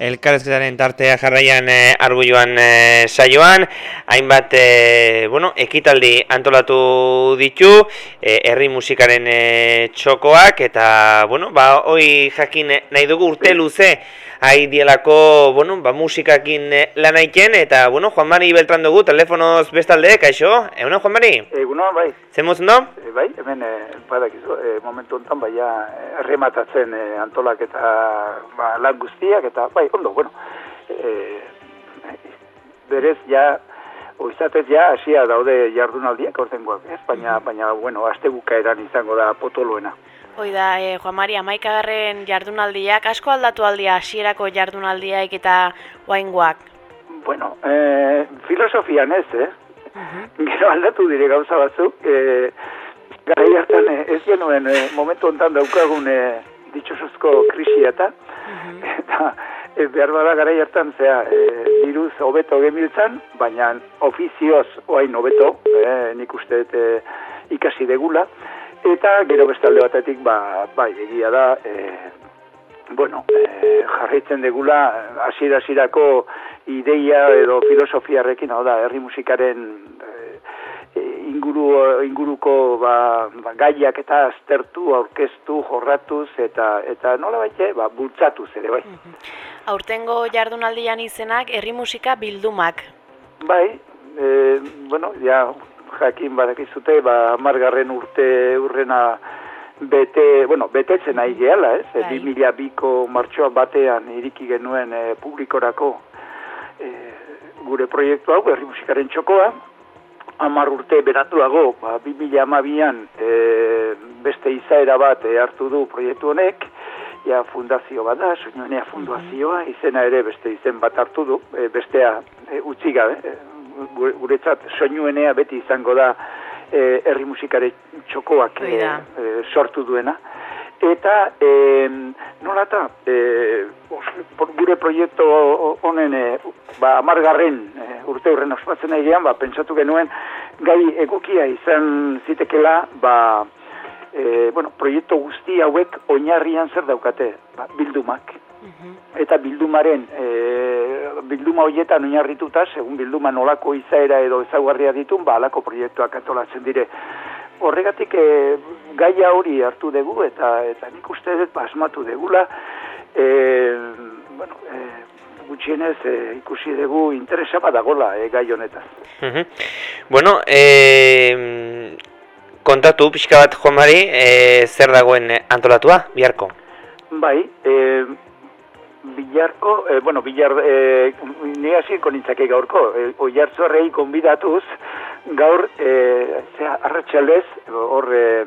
elkarrezketaren tartea jarraian e, arguioan e, saioan, hainbat e, bueno, ekitaldi antolatu ditu, e, herri musikaren e, txokoak, eta bueno, ba, hoi jakin nahi dugu urte luze, hai dielako, bueno, ba, musikakin eh, lan aiken, eta, bueno, Juan Mari Beltran dugu, telefonoz bestalde, kaixo? Egunon, Juan Mari? Egunon, bai. Zer mozun do? E, bai, hemen, e, badakizu, e, momentu honetan, bai, errematatzen e, antolak eta ba, lan guztiak, eta, bai, ondo, bueno, e, berez, ja, oizatez, ja, hasia daude jardunaldiak, ortengoak, ez? Baina, baina, bueno, aste bukaeran izango da potoloena. Hoi da, eh, Juan Maria, maikagarren jardunaldiak, asko aldatu aldia hasierako jardunaldiak eta guaingoak? Bueno, eh, filosofian ez, eh? Gero aldatu dire gauza batzuk, eh, gara hartan eh, ez genuen eh, momentu ontan daukagun eh, ditxosuzko krisia eta, eta eh, behar bada gara hartan, zera, eh, diruz hobeto gemiltzan, baina ofizioz oain hobeto, eh, nik uste eh, ikasi degula, Eta gero beste alde batetik, ba, bai, egia da, e, bueno, e, jarraitzen degula, hasiera hasierako ideia edo filosofiarrekin, hau da, herri musikaren e, inguru, inguruko ba, ba, gaiak eta aztertu, aurkeztu, jorratuz, eta eta nola baite, ba, bultzatuz ere, bai. Aurtengo jardunaldian izenak, herri musika bildumak. Bai, e, bueno, ja, jakin badakizute, ba, margarren urte urrena bete, bueno, betetzen nahi gehala, ez? E, mila biko martxoa batean iriki genuen e, publikorako e, gure proiektu hau, herri musikaren txokoa, amar urte beratuago, ba, bi mila amabian e, beste izaera bat e, hartu du proiektu honek, ja fundazio bat da, soinuenea fundazioa, izena ere beste izen bat hartu du, e, bestea e, utzi gabe, guretzat soinuenea beti izango da e, herri musikare txokoak e, e, sortu duena. Eta e, nolata e, gure proiektu honen e, ba, amargarren e, urte hurren ospatzen egian, ba, pentsatu genuen gai egokia izan zitekela ba, e, bueno, proiektu guzti hauek oinarrian zer daukate, ba, bildumak. Mhm. Eta bildumaren e, bilduma horietan oinarrituta, segun bilduma nolako izaera edo ezaguarria ditun, ba, alako proiektuak antolatzen dire. Horregatik, e, gaia hori hartu dugu, eta eta nik uste dut basmatu degula, e, bueno, e, gutxienez e, ikusi dugu interesa badagola e, gai honetaz. Mhm. Bueno, e, kontatu pixka bat, Juan Mari, e, zer dagoen antolatua, biharko? Bai, e, Bilarko, eh, bueno, Bilar, eh, ni hasi konintzake gaurko, oiartzu arrei konbidatuz, gaur, eh, zera, arratxaldez, hor, eh,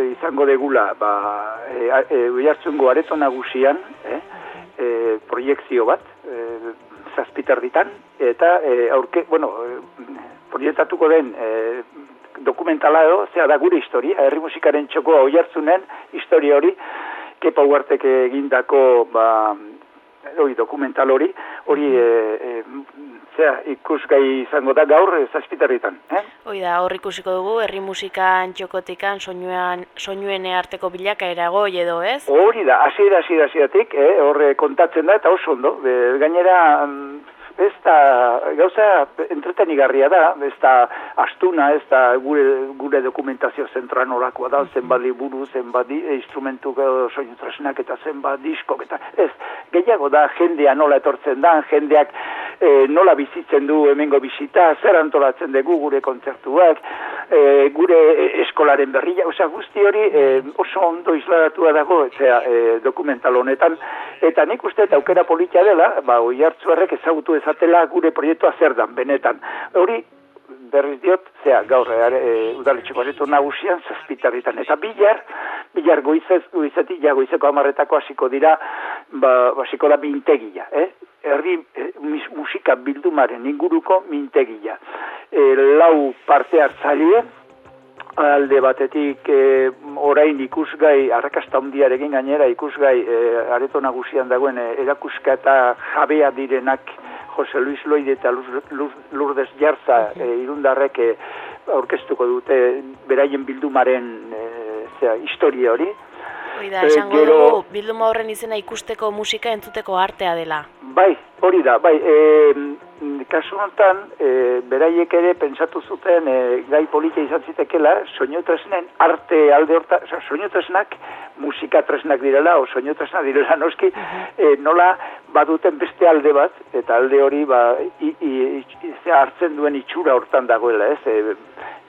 izango degula, ba, eh, eh, oiartzungo areto nagusian, eh, eh, proiektzio bat, eh, zazpitar ditan, eta eh, aurke, bueno, proiektatuko den eh, dokumentala edo, zera da gure historia, herri musikaren txokoa oiartzunen historia hori, kepa huartek egindako ba, hori dokumental hori, hori e, e, zera, ikusgai izango da gaur zazpitarritan. Eh? Hoi da, hor ikusiko dugu, herri musikan txokotikan soinuan, soinuen arteko bilaka eragoi edo, ez? Hori da, hasiera hasiera hasieratik, eh, horre kontatzen da, eta oso ondo, gainera mm, ez da, gauza entretenigarria da, ez da astuna, ez da gure, gure dokumentazio zentran orakoa da, zenbat liburu, zenbat instrumentu soinu tresnak eta zenbat diskok, eta ez, gehiago da, jendea nola etortzen da, jendeak e, nola bizitzen du hemengo bizita, zer antolatzen dugu gure kontzertuak, e, gure eskolaren berria, osea, guzti hori e, oso ondo isladatua dago, eta e, dokumental honetan, eta nik uste eta aukera politia dela, ba, oi hartzu ezagutu ezatela gure proiektua zer dan, benetan. Hori, berriz diot, zea, gaur, e, udaletxeko areto nagusian, zazpitarritan, eta bilar, bilar goizez, goizetik, ja, goizeko amarretako hasiko dira, ba, hasiko da mintegia, eh? Erri e, musika bildumaren inguruko mintegia. E, lau parte hartzaile, alde batetik e, orain ikusgai arrakasta handiarekin gainera ikusgai e, areto nagusian dagoen e, erakuska eta jabea direnak Jose Luis Loide eta Lourdes Jarza e, irundarrek e, aurkeztuko dute beraien bildumaren e, zera, historia hori Oida, esango gero... dugu, bilduma horren izena ikusteko musika entzuteko artea dela. Bai, hori da, bai, e, kasu honetan, e, beraiek ere pentsatu zuten e, gai politia izan zitekela, soinu tresnen arte alde horta, soinu tresnak musika tresnak direla, o soinu tresnak direla noski, e, nola baduten beste alde bat, eta alde hori ba, i, i, i, hartzen duen itxura hortan dagoela, ez? E,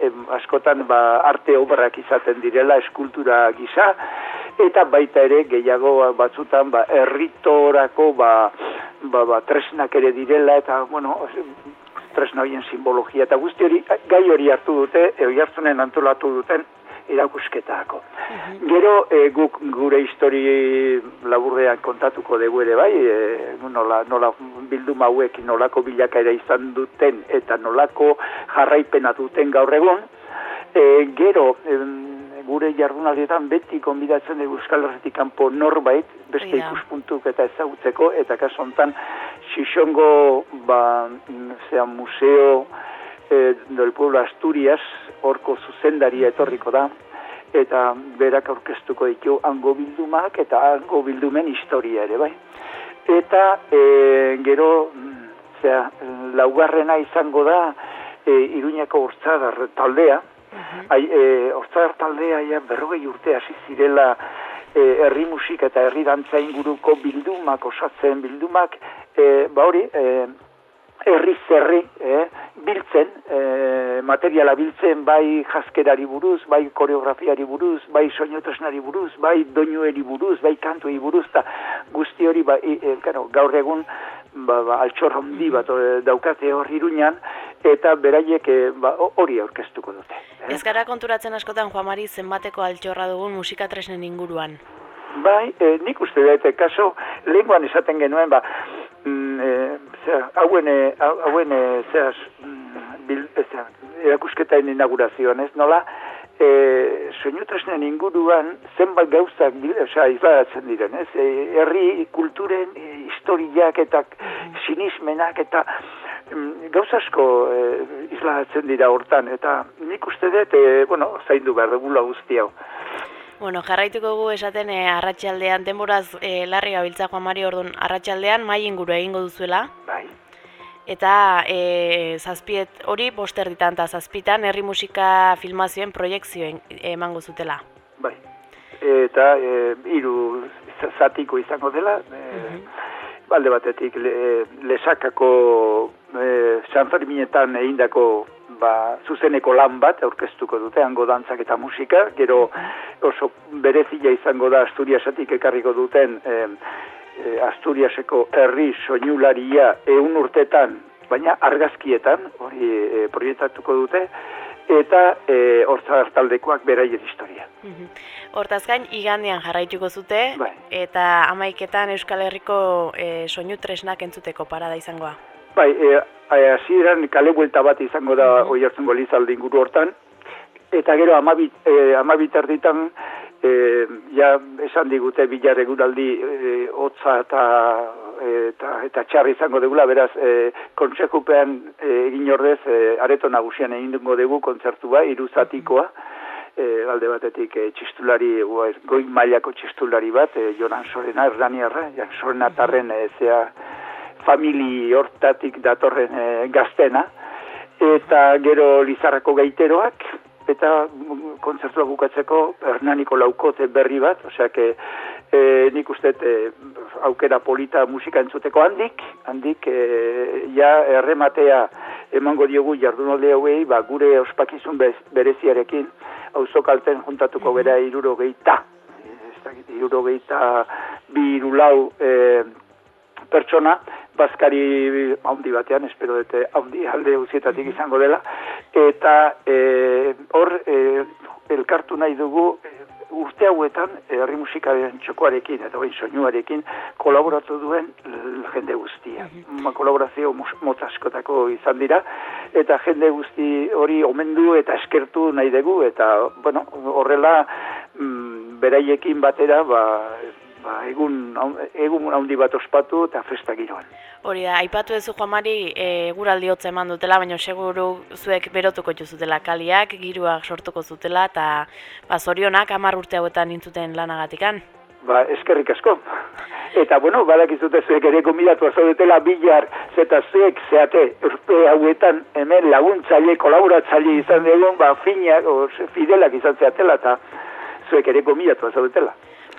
e, askotan ba, arte obrak izaten direla, eskultura gisa, eta baita ere gehiago batzutan ba, erritorako ba, ba, ba, tresnak ere direla, eta, bueno, tresna horien simbologia, eta guzti hori, gai hori hartu dute, oi hartzunen antolatu duten, erakusketako. Mhm. Gero, e, guk gure histori laburrean kontatuko dugu ere bai, e, nola, nola bildu mauek nolako bilakaera izan duten eta nolako jarraipena duten gaur egun. E, gero, gure jardunaldietan beti konbidatzen dugu Euskal Herretik kanpo norbait, beste ikuspuntuk eta ezagutzeko, eta kaso honetan, Xixongo, ba, zera, museo e, del pueblo Asturias, horko zuzendaria etorriko da, eta berak aurkeztuko ditu hango bildumak eta hango bildumen historia ere, bai. Eta e, gero, zera, laugarrena izango da, e, Iruñako Hortzadar taldea, Ai, e, Hortzadar taldea ja, berrogei urte hasi zirela e, herri musika eta herri dantza inguruko bildumak osatzen bildumak, e, ba hori, e, herri zerri, eh, biltzen, eh, materiala biltzen, bai jaskerari buruz, bai koreografiari buruz, bai soinotosnari buruz, bai doinueri buruz, bai kantuei buruz, eta guzti hori, ba, e, gaur egun, ba, ba, altxor handi bat e, daukate hor iruñan, eta beraiek e, ba, hori aurkeztuko dute. Eh? Ez gara konturatzen askotan, Juan Mari, zenbateko altxorra dugun musika tresnen inguruan? Bai, e, nik uste dut, kaso, lehenkoan esaten genuen, ba, mm, e, zera, hauen, hauen, zera, mm, bil, zera, erakusketaen inaugurazioan, ez, nola, e, soinu tresnen inguruan zenbat gauzak osea, izladatzen diren, ez? E, herri kulturen e, historiak eta sinismenak eta mm, gauza asko e, izladatzen dira hortan, eta nik uste dut, e, bueno, zaindu behar dugula guzti hau. Bueno, jarraituko gu esaten e, arratsaldean denboraz e, larri gabiltza Juan Mari Ordun arratsaldean mai inguru egingo duzuela. Bai eta e, zazpiet hori boster ditan eta zazpitan herri musika filmazioen proiektzioen emango zutela. Bai, eta e, iru zatiko izango dela, e, balde batetik le, lesakako e, San Ferminetan egindako ba, zuzeneko lan bat aurkeztuko dute, hango dantzak eta musika, gero oso berezila izango da Asturiasatik ekarriko duten e, e, Asturiaseko herri soinularia eun urtetan, baina argazkietan, hori e, proiektatuko dute, eta e, hortza hartaldekoak beraien historia. Mhm. Hortaz gain, igandean jarraituko zute, bai. eta amaiketan Euskal Herriko e, soinu tresnak entzuteko parada izangoa. Bai, e, hasi eran kale buelta bat izango da mm -hmm. golizalde inguru hortan, eta gero amabit, e, amabit erditan e, ja esan digute bilar eguraldi e, hotza eta, eta, eta txarri izango degula, beraz e, kontsekupean e, egin ordez e, areto nagusian egin dugu kontzertua, iruzatikoa, e, alde batetik e, txistulari, goi mailako txistulari bat, e, Jonan Sorena, Erdaniarra, Jan Sorena tarren e, zea famili hortatik datorren e, gaztena, eta gero Lizarrako gaiteroak, eta kontzertua bukatzeko Hernaniko laukote berri bat, osea que e, nik uste e, aukera polita musika entzuteko. Handik, handik e, ja errematea emango diogu jardunalde hauei, ba, gure ospakizun bez, bereziarekin, auzo kalten juntatuko bera iruro geita, iruro geita bi irulau e, pertsona, bazkari haundi batean, espero dute haundi alde uzietatik izango dela, eta e, hor e, elkartu nahi dugu urte hauetan herri musikaren txokoarekin eta bain soinuarekin kolaboratu duen jende guztia. Ma kolaborazio motaskotako izan dira eta jende guzti hori omendu eta eskertu nahi dugu eta bueno, horrela mm, beraiekin batera ba, ba, egun, egun handi bat ospatu eta festa giroan. Hori da, aipatu ez Juan Mari, e, guraldi hotza eman dutela, baina seguru zuek berotuko zutela kaliak, giruak sortuko zutela, eta ba, zorionak amar urte hauetan nintzuten lanagatikan. Ba, eskerrik asko. Eta, bueno, badakizute zuek ere gomidatu azaudetela bilar, zeta zuek zeate, urte hauetan hemen laguntzaile, kolaboratzaile izan dugun, ba, finak, o, fidelak izan zeatela, eta zuek ere gomidatu azaudetela.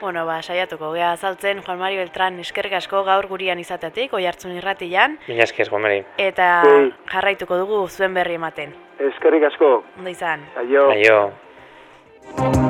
Bueno, ba, saiatuko, gea azaltzen, Juan Mari Beltran, eskerrik asko gaur gurian izatetik, oi hartzun irratian. Mila esker, Juan Mari. Eta jarraituko dugu zuen berri ematen. Eskerrik asko. Ondo izan. Aio. Aio.